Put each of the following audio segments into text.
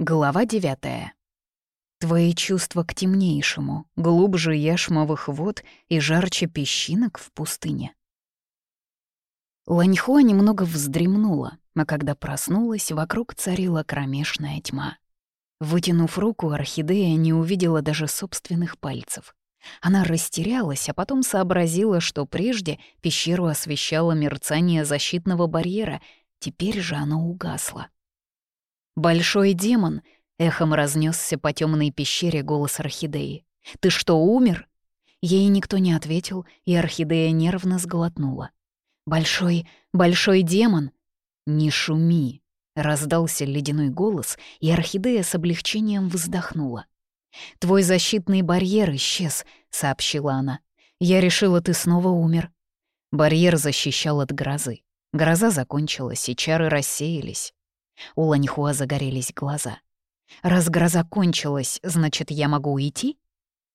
Глава девятая. Твои чувства к темнейшему, глубже яшмовых вод и жарче песчинок в пустыне. Ланьхуа немного вздремнула, а когда проснулась, вокруг царила кромешная тьма. Вытянув руку, орхидея не увидела даже собственных пальцев. Она растерялась, а потом сообразила, что прежде пещеру освещало мерцание защитного барьера, теперь же оно угасло. «Большой демон!» — эхом разнесся по темной пещере голос орхидеи. «Ты что, умер?» Ей никто не ответил, и орхидея нервно сглотнула. «Большой, большой демон!» «Не шуми!» — раздался ледяной голос, и орхидея с облегчением вздохнула. «Твой защитный барьер исчез», — сообщила она. «Я решила, ты снова умер». Барьер защищал от грозы. Гроза закончилась, и чары рассеялись. У Ланьхуа загорелись глаза. «Раз гроза кончилась, значит, я могу уйти?»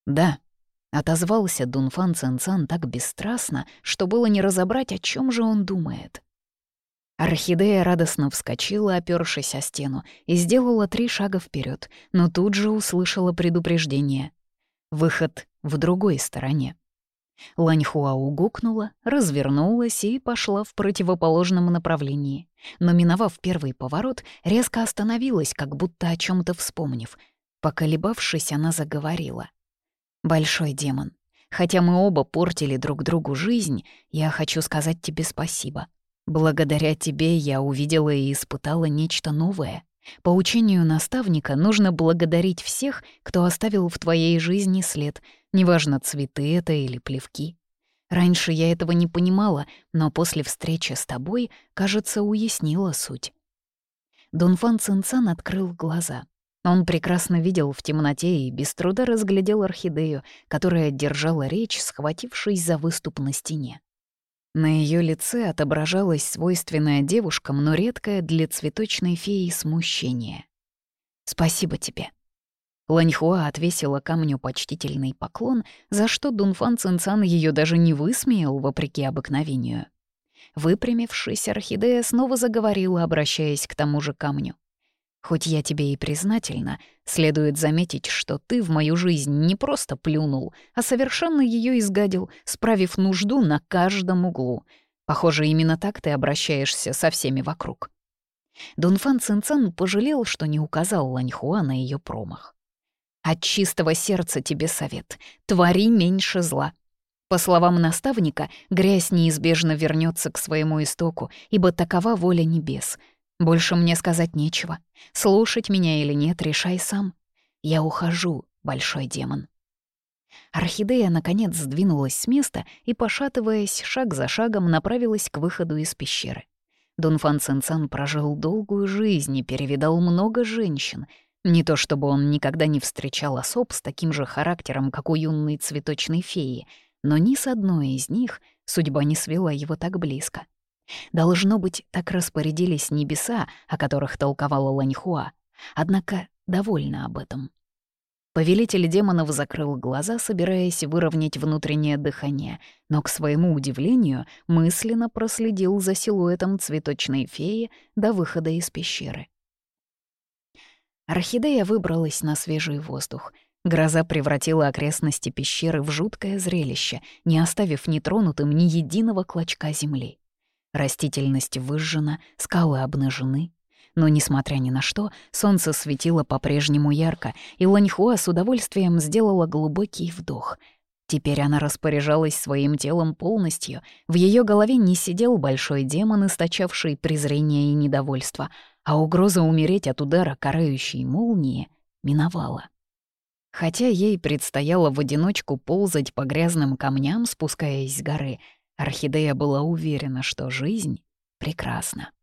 «Да», — отозвался Дунфан Цинцан так бесстрастно, что было не разобрать, о чем же он думает. Орхидея радостно вскочила, опёршись о стену, и сделала три шага вперед, но тут же услышала предупреждение. Выход в другой стороне. Ланьхуа угукнула, развернулась и пошла в противоположном направлении. Но, миновав первый поворот, резко остановилась, как будто о чем то вспомнив. Поколебавшись, она заговорила. «Большой демон, хотя мы оба портили друг другу жизнь, я хочу сказать тебе спасибо. Благодаря тебе я увидела и испытала нечто новое. По учению наставника нужно благодарить всех, кто оставил в твоей жизни след, неважно, цветы это или плевки. Раньше я этого не понимала, но после встречи с тобой, кажется, уяснила суть. Дунфан Цинцан открыл глаза. Он прекрасно видел в темноте и без труда разглядел орхидею, которая держала речь, схватившись за выступ на стене. На ее лице отображалось свойственное девушкам, но редкое для цветочной феи смущение. «Спасибо тебе». Ланьхуа отвесила камню почтительный поклон, за что Дунфан Цинцан ее даже не высмеял, вопреки обыкновению. Выпрямившись, орхидея снова заговорила, обращаясь к тому же камню. Хоть я тебе и признательна, следует заметить, что ты в мою жизнь не просто плюнул, а совершенно ее изгадил, справив нужду на каждом углу. Похоже, именно так ты обращаешься со всеми вокруг. Дунфан Цинцан пожалел, что не указал Ланьхуа на ее промах. «От чистого сердца тебе совет. Твори меньше зла. По словам наставника, грязь неизбежно вернется к своему истоку, ибо такова воля небес — больше мне сказать нечего. Слушать меня или нет, решай сам. Я ухожу, большой демон. Орхидея, наконец, сдвинулась с места и, пошатываясь, шаг за шагом направилась к выходу из пещеры. Дунфан Цинцан прожил долгую жизнь и перевидал много женщин. Не то чтобы он никогда не встречал особ с таким же характером, как у юной цветочной феи, но ни с одной из них судьба не свела его так близко. Должно быть, так распорядились небеса, о которых толковала Ланьхуа. Однако довольна об этом. Повелитель демонов закрыл глаза, собираясь выровнять внутреннее дыхание, но, к своему удивлению, мысленно проследил за силуэтом цветочной феи до выхода из пещеры. Орхидея выбралась на свежий воздух. Гроза превратила окрестности пещеры в жуткое зрелище, не оставив нетронутым ни единого клочка земли. Растительность выжжена, скалы обнажены. Но, несмотря ни на что, солнце светило по-прежнему ярко, и Ланьхуа с удовольствием сделала глубокий вдох. Теперь она распоряжалась своим телом полностью. В ее голове не сидел большой демон, источавший презрение и недовольство, а угроза умереть от удара карающей молнии миновала. Хотя ей предстояло в одиночку ползать по грязным камням, спускаясь с горы — Орхидея была уверена, что жизнь прекрасна.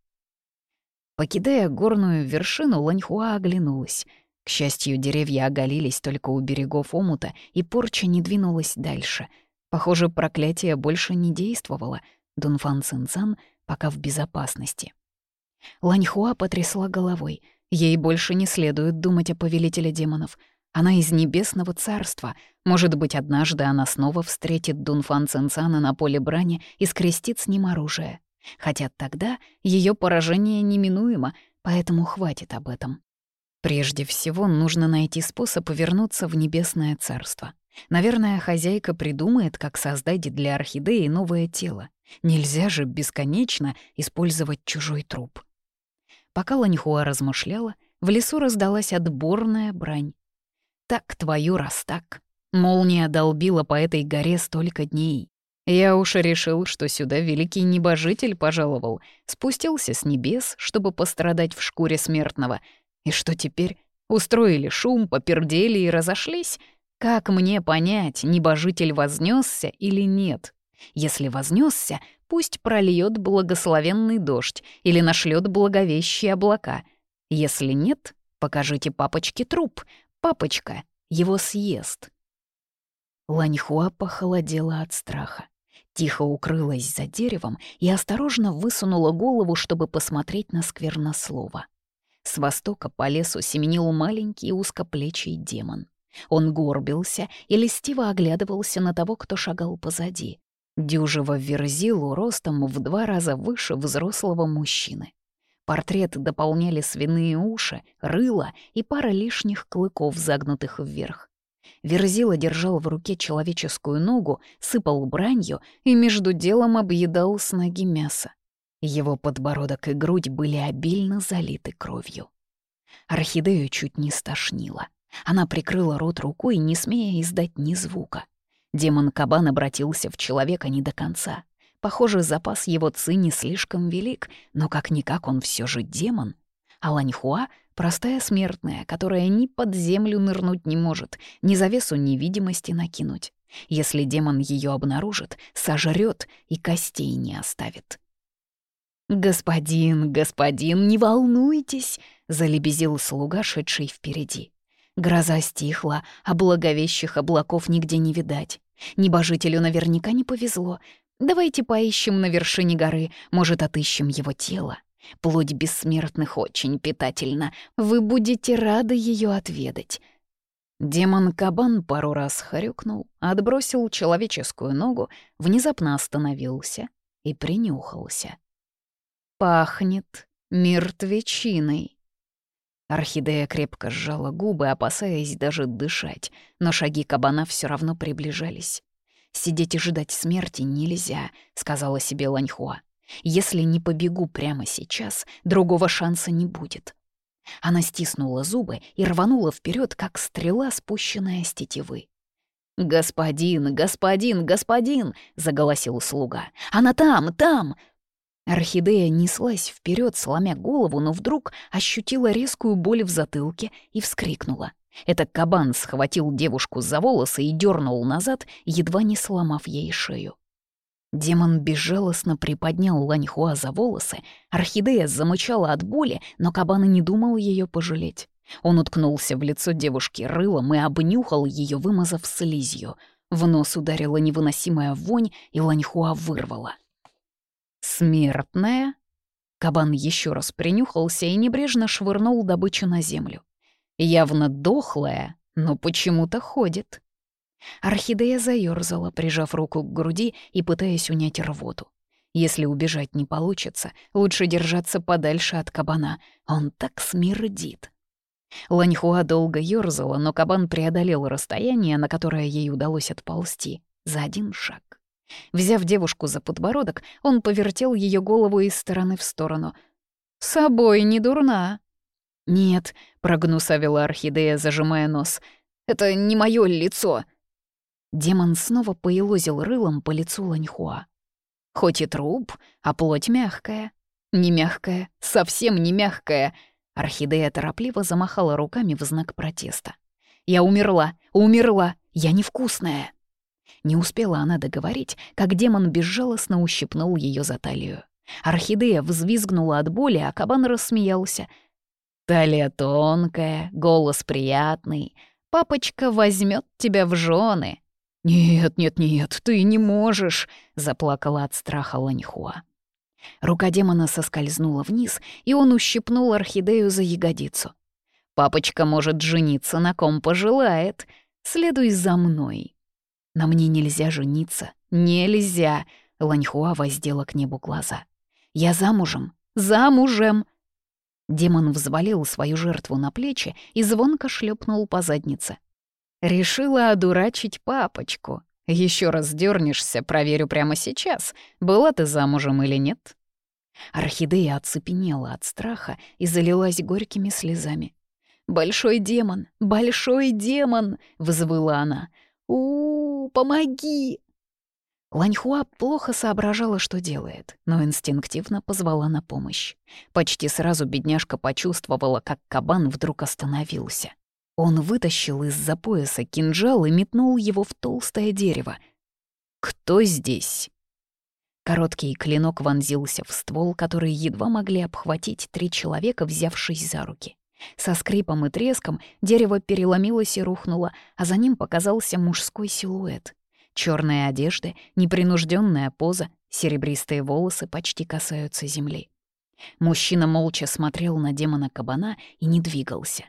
Покидая горную вершину, Ланьхуа оглянулась. К счастью, деревья оголились только у берегов омута, и порча не двинулась дальше. Похоже, проклятие больше не действовало. Дунфан Цинцан пока в безопасности. Ланьхуа потрясла головой. Ей больше не следует думать о повелителе демонов — она из небесного царства. Может быть, однажды она снова встретит Дунфан Цинцана на поле брани и скрестит с ним оружие. Хотя тогда ее поражение неминуемо, поэтому хватит об этом. Прежде всего, нужно найти способ вернуться в небесное царство. Наверное, хозяйка придумает, как создать для орхидеи новое тело. Нельзя же бесконечно использовать чужой труп. Пока Ланьхуа размышляла, в лесу раздалась отборная брань. «Так твою раз так!» Молния долбила по этой горе столько дней. Я уж решил, что сюда великий небожитель пожаловал, спустился с небес, чтобы пострадать в шкуре смертного. И что теперь? Устроили шум, попердели и разошлись? Как мне понять, небожитель вознесся или нет? Если вознесся, пусть прольет благословенный дождь или нашлет благовещие облака. Если нет, покажите папочке труп. Папочка его съест. Ланьхуа похолодела от страха. Тихо укрылась за деревом и осторожно высунула голову, чтобы посмотреть на сквернослова. С востока по лесу семенил маленький узкоплечий демон. Он горбился и листиво оглядывался на того, кто шагал позади. Дюжего верзилу ростом в два раза выше взрослого мужчины. Портрет дополняли свиные уши, рыло и пара лишних клыков, загнутых вверх. Верзила держал в руке человеческую ногу, сыпал бранью и между делом объедал с ноги мясо. Его подбородок и грудь были обильно залиты кровью. Орхидею чуть не стошнило. Она прикрыла рот рукой, не смея издать ни звука. Демон-кабан обратился в человека не до конца. Похоже, запас его ци не слишком велик, но как-никак он все же демон. А Ланьхуа — простая смертная, которая ни под землю нырнуть не может, ни завесу невидимости накинуть. Если демон ее обнаружит, сожрет и костей не оставит. «Господин, господин, не волнуйтесь!» — залебезил слуга, шедший впереди. Гроза стихла, а благовещих облаков нигде не видать. Небожителю наверняка не повезло. Давайте поищем на вершине горы, может, отыщем его тело. Плоть бессмертных очень питательна. Вы будете рады ее отведать. Демон-кабан пару раз хрюкнул, отбросил человеческую ногу, внезапно остановился и принюхался. «Пахнет мертвечиной». Орхидея крепко сжала губы, опасаясь даже дышать, но шаги кабана все равно приближались. «Сидеть и ждать смерти нельзя», — сказала себе Ланьхуа. «Если не побегу прямо сейчас, другого шанса не будет». Она стиснула зубы и рванула вперед, как стрела, спущенная с тетивы. «Господин, господин, господин!» — заголосил слуга. «Она там, там!» Орхидея неслась вперед, сломя голову, но вдруг ощутила резкую боль в затылке и вскрикнула. Это кабан схватил девушку за волосы и дернул назад, едва не сломав ей шею. Демон безжалостно приподнял Ланьхуа за волосы, орхидея замычала от боли, но кабан и не думал ее пожалеть. Он уткнулся в лицо девушки рылом и обнюхал ее, вымазав слизью. В нос ударила невыносимая вонь, и Ланьхуа вырвала — «Смертная?» Кабан еще раз принюхался и небрежно швырнул добычу на землю. «Явно дохлая, но почему-то ходит». Орхидея заёрзала, прижав руку к груди и пытаясь унять рвоту. Если убежать не получится, лучше держаться подальше от кабана. Он так смердит. Ланьхуа долго ёрзала, но кабан преодолел расстояние, на которое ей удалось отползти, за один шаг. Взяв девушку за подбородок, он повертел ее голову из стороны в сторону. «С собой не дурна». «Нет», — прогнусавила орхидея, зажимая нос. «Это не мое лицо». Демон снова поелозил рылом по лицу Ланьхуа. «Хоть и труп, а плоть мягкая. Не мягкая, совсем не мягкая». Орхидея торопливо замахала руками в знак протеста. «Я умерла, умерла, я невкусная». Не успела она договорить, как демон безжалостно ущипнул ее за талию. Орхидея взвизгнула от боли, а кабан рассмеялся. «Талия тонкая, голос приятный. Папочка возьмет тебя в жены». «Нет, нет, нет, ты не можешь», — заплакала от страха Ланьхуа. Рука демона соскользнула вниз, и он ущипнул орхидею за ягодицу. «Папочка может жениться на ком пожелает. Следуй за мной». На мне нельзя жениться. Нельзя!» Ланьхуа воздела к небу глаза. «Я замужем! Замужем!» Демон взвалил свою жертву на плечи и звонко шлепнул по заднице. «Решила одурачить папочку. Еще раз дернешься, проверю прямо сейчас, была ты замужем или нет». Орхидея оцепенела от страха и залилась горькими слезами. «Большой демон! Большой демон!» — взвыла она. У, -у, помоги!» Ланьхуа плохо соображала, что делает, но инстинктивно позвала на помощь. Почти сразу бедняжка почувствовала, как кабан вдруг остановился. Он вытащил из-за пояса кинжал и метнул его в толстое дерево. «Кто здесь?» Короткий клинок вонзился в ствол, который едва могли обхватить три человека, взявшись за руки. Со скрипом и треском дерево переломилось и рухнуло, а за ним показался мужской силуэт. Черные одежды, непринужденная поза, серебристые волосы почти касаются земли. Мужчина молча смотрел на демона кабана и не двигался.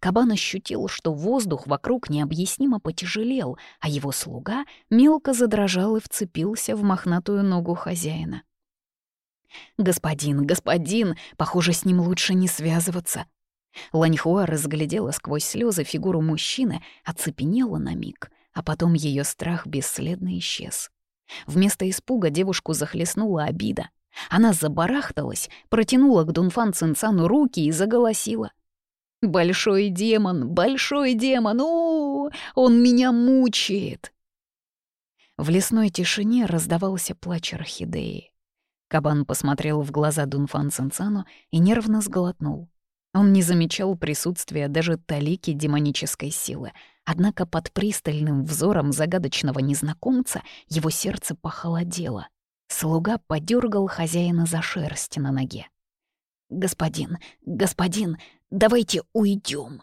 Кабан ощутил, что воздух вокруг необъяснимо потяжелел, а его слуга мелко задрожал и вцепился в мохнатую ногу хозяина. «Господин, господин, похоже, с ним лучше не связываться», Ланьхуа разглядела сквозь слезы фигуру мужчины, оцепенела на миг, а потом ее страх бесследно исчез. Вместо испуга девушку захлестнула обида. Она забарахталась, протянула к Дунфан Цинцану руки и заголосила. «Большой демон, большой демон, о, он меня мучает!» В лесной тишине раздавался плач орхидеи. Кабан посмотрел в глаза Дунфан Цинцану и нервно сглотнул. Он не замечал присутствия даже талики демонической силы, однако под пристальным взором загадочного незнакомца его сердце похолодело. Слуга подергал хозяина за шерсть на ноге. «Господин, господин, давайте уйдем.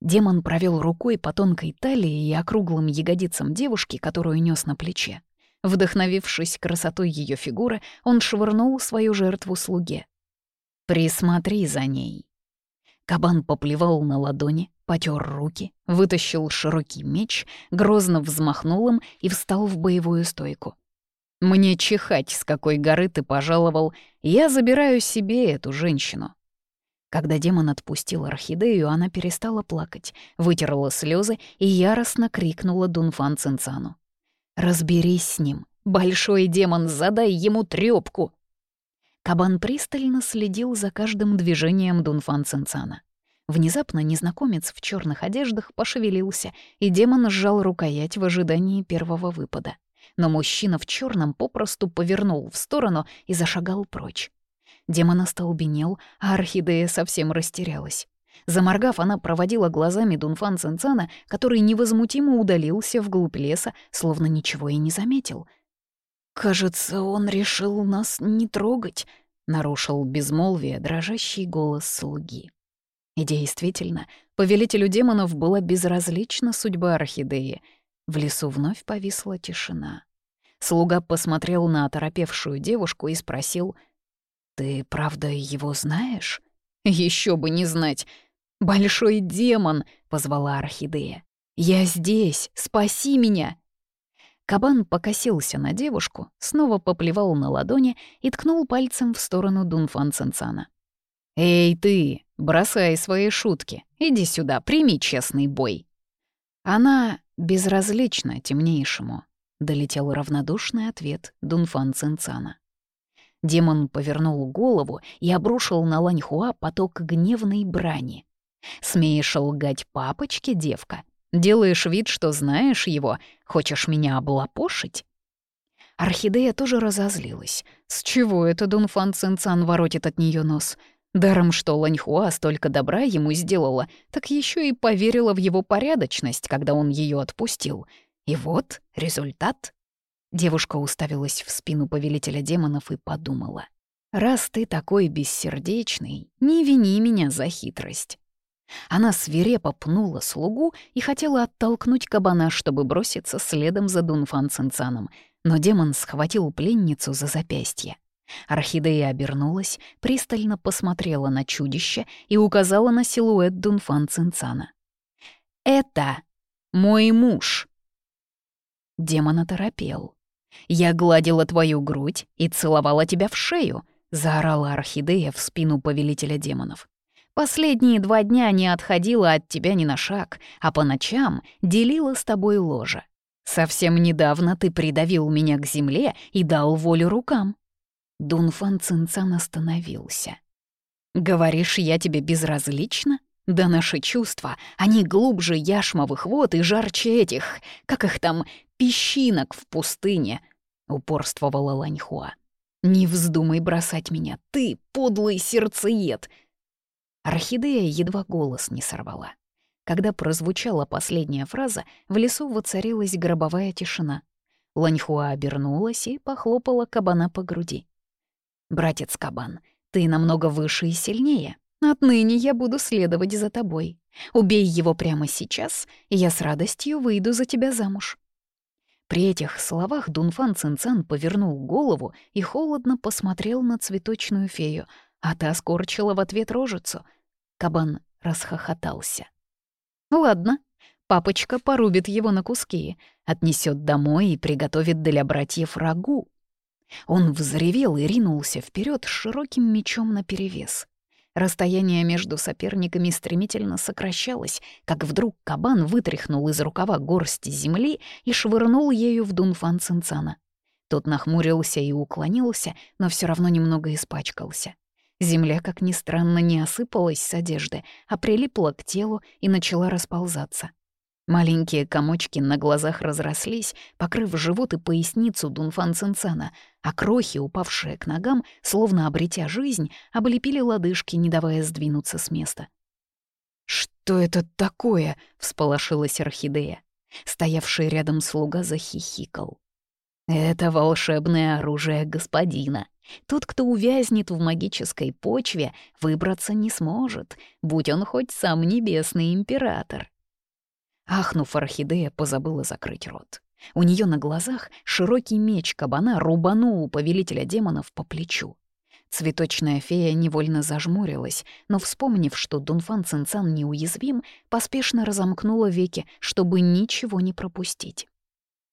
Демон провел рукой по тонкой талии и округлым ягодицам девушки, которую нес на плече. Вдохновившись красотой ее фигуры, он швырнул свою жертву слуге. «Присмотри за ней». Кабан поплевал на ладони, потер руки, вытащил широкий меч, грозно взмахнул им и встал в боевую стойку. «Мне чихать, с какой горы ты пожаловал, я забираю себе эту женщину». Когда демон отпустил орхидею, она перестала плакать, вытерла слезы и яростно крикнула Дунфан Цинцану. «Разберись с ним! Большой демон, задай ему трёпку!» Кабан пристально следил за каждым движением Дунфан Цинцана. Внезапно незнакомец в черных одеждах пошевелился, и демон сжал рукоять в ожидании первого выпада. Но мужчина в черном попросту повернул в сторону и зашагал прочь. Демон остолбенел, а орхидея совсем растерялась. Заморгав, она проводила глазами Дунфан Цинцана, который невозмутимо удалился вглубь леса, словно ничего и не заметил — «Кажется, он решил нас не трогать», — нарушил безмолвие дрожащий голос слуги. И действительно, повелителю демонов была безразлична судьба орхидеи. В лесу вновь повисла тишина. Слуга посмотрел на оторопевшую девушку и спросил, «Ты правда его знаешь?» Еще бы не знать!» «Большой демон!» — позвала орхидея. «Я здесь! Спаси меня!» Кабан покосился на девушку, снова поплевал на ладони и ткнул пальцем в сторону Дунфан Цинцана. «Эй ты, бросай свои шутки, иди сюда, прими честный бой». Она безразлична темнейшему, — долетел равнодушный ответ Дунфан Цинцана. Демон повернул голову и обрушил на Ланьхуа поток гневной брани. «Смеешь лгать папочке, девка? Делаешь вид, что знаешь его, хочешь меня облапошить?» Орхидея тоже разозлилась. С чего это Дунфан Цинцан воротит от нее нос? Даром, что Ланьхуа столько добра ему сделала, так еще и поверила в его порядочность, когда он ее отпустил. И вот результат. Девушка уставилась в спину повелителя демонов и подумала. «Раз ты такой бессердечный, не вини меня за хитрость. Она свирепо пнула слугу и хотела оттолкнуть кабана, чтобы броситься следом за Дунфан Цинцаном, но демон схватил пленницу за запястье. Орхидея обернулась, пристально посмотрела на чудище и указала на силуэт Дунфан Цинцана. «Это мой муж!» Демон оторопел. «Я гладила твою грудь и целовала тебя в шею. — заорала орхидея в спину повелителя демонов. «Последние два дня не отходила от тебя ни на шаг, а по ночам делила с тобой ложе. Совсем недавно ты придавил меня к земле и дал волю рукам». Дунфан Цинцан остановился. «Говоришь, я тебе безразлична? Да наши чувства, они глубже яшмовых вод и жарче этих, как их там, песчинок в пустыне», — упорствовала Ланьхуа. «Не вздумай бросать меня, ты, подлый сердцеед!» Орхидея едва голос не сорвала. Когда прозвучала последняя фраза, в лесу воцарилась гробовая тишина. Ланьхуа обернулась и похлопала кабана по груди. «Братец Кабан, ты намного выше и сильнее. Отныне я буду следовать за тобой. Убей его прямо сейчас, и я с радостью выйду за тебя замуж». При этих словах Дунфан Цинцан повернул голову и холодно посмотрел на цветочную фею, а та скорчила в ответ рожицу. Кабан расхохотался. «Ладно, папочка порубит его на куски, отнесет домой и приготовит для братьев рагу. Он взревел и ринулся вперед широким мечом наперевес. Расстояние между соперниками стремительно сокращалось, как вдруг кабан вытряхнул из рукава горсть земли и швырнул ею в Дунфан Цинцана. Тот нахмурился и уклонился, но все равно немного испачкался. Земля, как ни странно, не осыпалась с одежды, а прилипла к телу и начала расползаться. Маленькие комочки на глазах разрослись, покрыв живот и поясницу Дунфан Цинцана, а крохи, упавшие к ногам, словно обретя жизнь, облепили лодыжки, не давая сдвинуться с места. «Что это такое?» — всполошилась орхидея. Стоявший рядом слуга захихикал. «Это волшебное оружие господина. Тот, кто увязнет в магической почве, выбраться не сможет, будь он хоть сам небесный император». Ахнув, орхидея позабыла закрыть рот. У нее на глазах широкий меч кабана рубанул повелителя демонов по плечу. Цветочная фея невольно зажмурилась, но, вспомнив, что Дунфан Цинцан неуязвим, поспешно разомкнула веки, чтобы ничего не пропустить.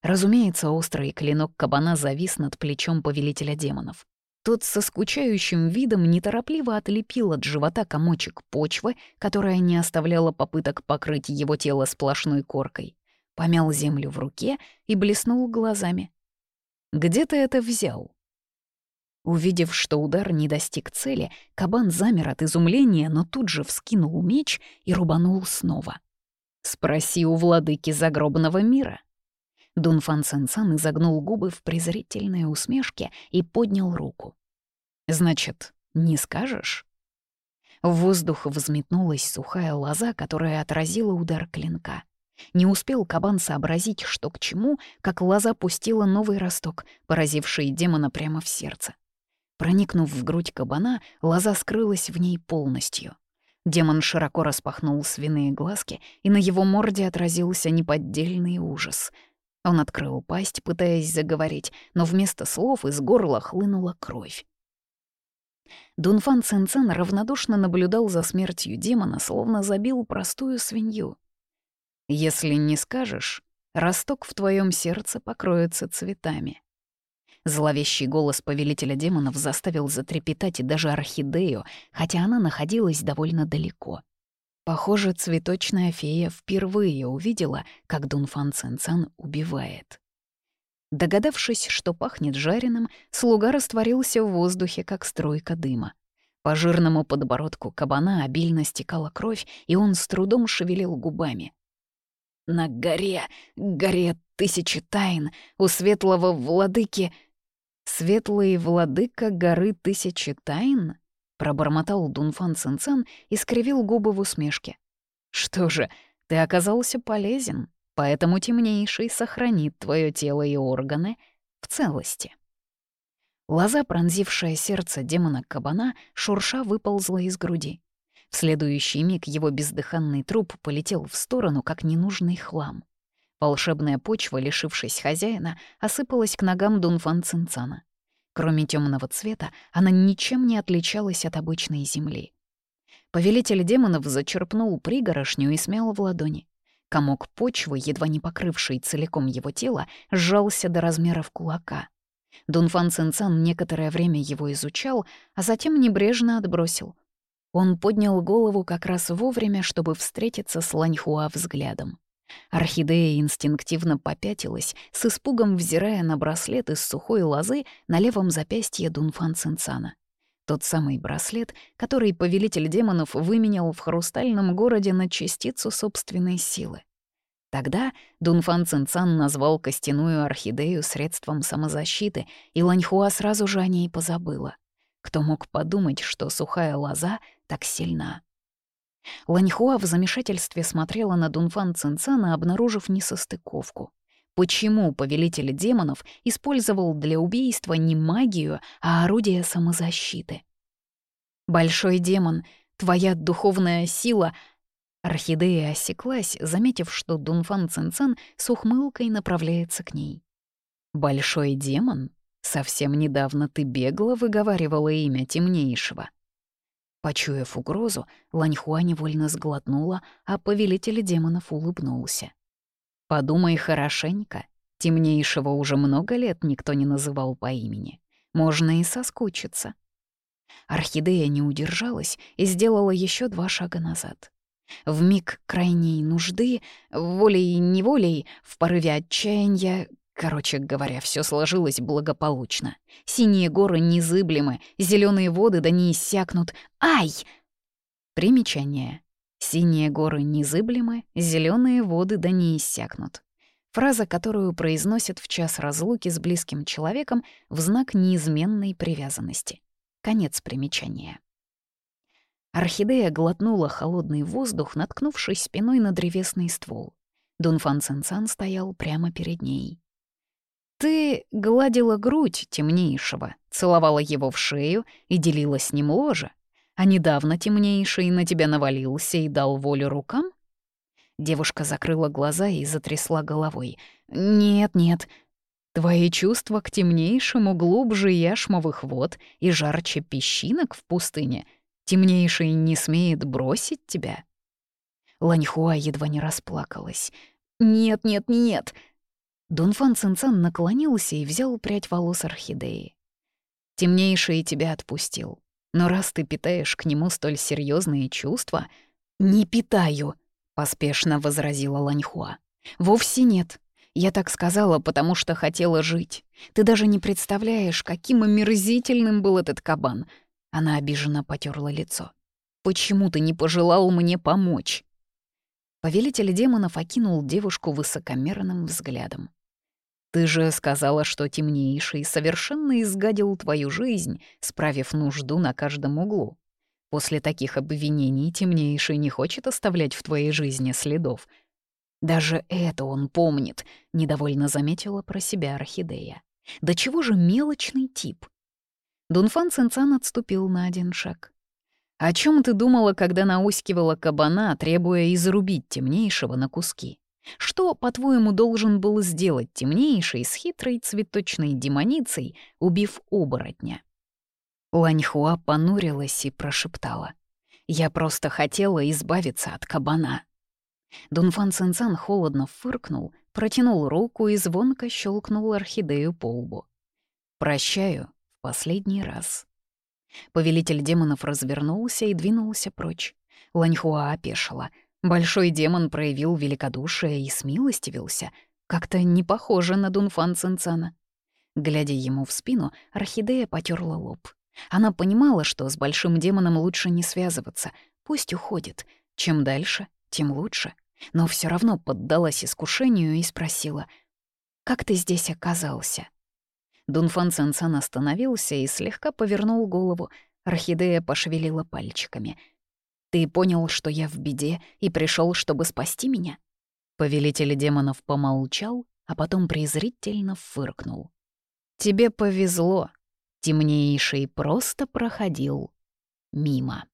Разумеется, острый клинок кабана завис над плечом повелителя демонов. Тот со скучающим видом неторопливо отлепил от живота комочек почвы, которая не оставляла попыток покрыть его тело сплошной коркой, помял землю в руке и блеснул глазами. «Где ты это взял?» Увидев, что удар не достиг цели, кабан замер от изумления, но тут же вскинул меч и рубанул снова. «Спроси у владыки загробного мира». Дунфан Сенсан изогнул губы в презрительной усмешке и поднял руку. «Значит, не скажешь?» В воздух взметнулась сухая лоза, которая отразила удар клинка. Не успел кабан сообразить, что к чему, как лоза пустила новый росток, поразивший демона прямо в сердце. Проникнув в грудь кабана, лоза скрылась в ней полностью. Демон широко распахнул свиные глазки, и на его морде отразился неподдельный ужас — он открыл пасть, пытаясь заговорить, но вместо слов из горла хлынула кровь. Дунфан Цинцан равнодушно наблюдал за смертью демона, словно забил простую свинью. «Если не скажешь, росток в твоем сердце покроется цветами». Зловещий голос повелителя демонов заставил затрепетать и даже орхидею, хотя она находилась довольно далеко. Похоже, цветочная фея впервые увидела, как Дунфан Цинцан убивает. Догадавшись, что пахнет жареным, слуга растворился в воздухе, как струйка дыма. По жирному подбородку кабана обильно стекала кровь, и он с трудом шевелил губами. «На горе, горе тысячи тайн, у светлого владыки...» «Светлый владыка горы тысячи тайн?» Пробормотал Дунфан Цинцан и скривил губы в усмешке. «Что же, ты оказался полезен, поэтому темнейший сохранит твое тело и органы в целости». Лоза, пронзившая сердце демона кабана, шурша выползла из груди. В следующий миг его бездыханный труп полетел в сторону, как ненужный хлам. Волшебная почва, лишившись хозяина, осыпалась к ногам Дунфан Цинцана. Кроме темного цвета, она ничем не отличалась от обычной земли. Повелитель демонов зачерпнул пригорошню и смял в ладони. Комок почвы, едва не покрывший целиком его тело, сжался до размеров кулака. Дунфан Цинцан некоторое время его изучал, а затем небрежно отбросил. Он поднял голову как раз вовремя, чтобы встретиться с Ланьхуа взглядом. Орхидея инстинктивно попятилась, с испугом взирая на браслет из сухой лозы на левом запястье Дунфан Цинцана. Тот самый браслет, который повелитель демонов выменял в хрустальном городе на частицу собственной силы. Тогда Дунфан Цинцан назвал костяную орхидею средством самозащиты, и Ланьхуа сразу же о ней позабыла. Кто мог подумать, что сухая лоза так сильна? Ланьхуа в замешательстве смотрела на Дунфан Цинцана, обнаружив несостыковку. Почему повелитель демонов использовал для убийства не магию, а орудие самозащиты? «Большой демон, твоя духовная сила...» Орхидея осеклась, заметив, что Дунфан Цинцан с ухмылкой направляется к ней. «Большой демон? Совсем недавно ты бегло выговаривала имя темнейшего». Почуяв угрозу, Ланьхуа невольно сглотнула, а повелитель демонов улыбнулся. Подумай хорошенько. Темнейшего уже много лет никто не называл по имени. Можно и соскучиться. Орхидея не удержалась и сделала еще два шага назад. В миг крайней нужды, волей-неволей, в порыве отчаяния, короче говоря, все сложилось благополучно. Синие горы незыблемы, зеленые воды да не иссякнут. Ай! Примечание. Синие горы незыблемы, зеленые воды да не иссякнут. Фраза, которую произносят в час разлуки с близким человеком в знак неизменной привязанности. Конец примечания. Орхидея глотнула холодный воздух, наткнувшись спиной на древесный ствол. Дунфан Цинцан стоял прямо перед ней. «Ты гладила грудь темнейшего, целовала его в шею и делила с ним ложе а недавно темнейший на тебя навалился и дал волю рукам?» Девушка закрыла глаза и затрясла головой. «Нет, нет. Твои чувства к темнейшему глубже яшмовых вод и жарче песчинок в пустыне. Темнейший не смеет бросить тебя». Ланьхуа едва не расплакалась. «Нет, нет, нет!» Дунфан Цинцан наклонился и взял прядь волос орхидеи. «Темнейший тебя отпустил. Но раз ты питаешь к нему столь серьезные чувства... «Не питаю», — поспешно возразила Ланьхуа. «Вовсе нет. Я так сказала, потому что хотела жить. Ты даже не представляешь, каким омерзительным был этот кабан». Она обиженно потерла лицо. «Почему ты не пожелал мне помочь?» Повелитель демонов окинул девушку высокомерным взглядом. Ты же сказала, что темнейший совершенно изгадил твою жизнь, справив нужду на каждом углу. После таких обвинений темнейший не хочет оставлять в твоей жизни следов. Даже это он помнит, недовольно заметила про себя орхидея. Да чего же мелочный тип? Дунфан Цинцан отступил на один шаг. «О чем ты думала, когда наускивала кабана, требуя изрубить темнейшего на куски?» Что, по-твоему, должен был сделать темнейший с хитрой цветочной демоницей, убив оборотня? Ланьхуа понурилась и прошептала. «Я просто хотела избавиться от кабана». Дунфан Цинцан холодно фыркнул, протянул руку и звонко щелкнул орхидею по лбу. «Прощаю в последний раз». Повелитель демонов развернулся и двинулся прочь. Ланьхуа опешила — Большой демон проявил великодушие и смилостивился. Как-то не похоже на Дунфан Цинцана. Глядя ему в спину, орхидея потерла лоб. Она понимала, что с большим демоном лучше не связываться. Пусть уходит. Чем дальше, тем лучше. Но все равно поддалась искушению и спросила, «Как ты здесь оказался?» Дунфан Цинцан остановился и слегка повернул голову. Орхидея пошевелила пальчиками — ты понял, что я в беде и пришел, чтобы спасти меня?» Повелитель демонов помолчал, а потом презрительно фыркнул. «Тебе повезло. Темнейший просто проходил мимо».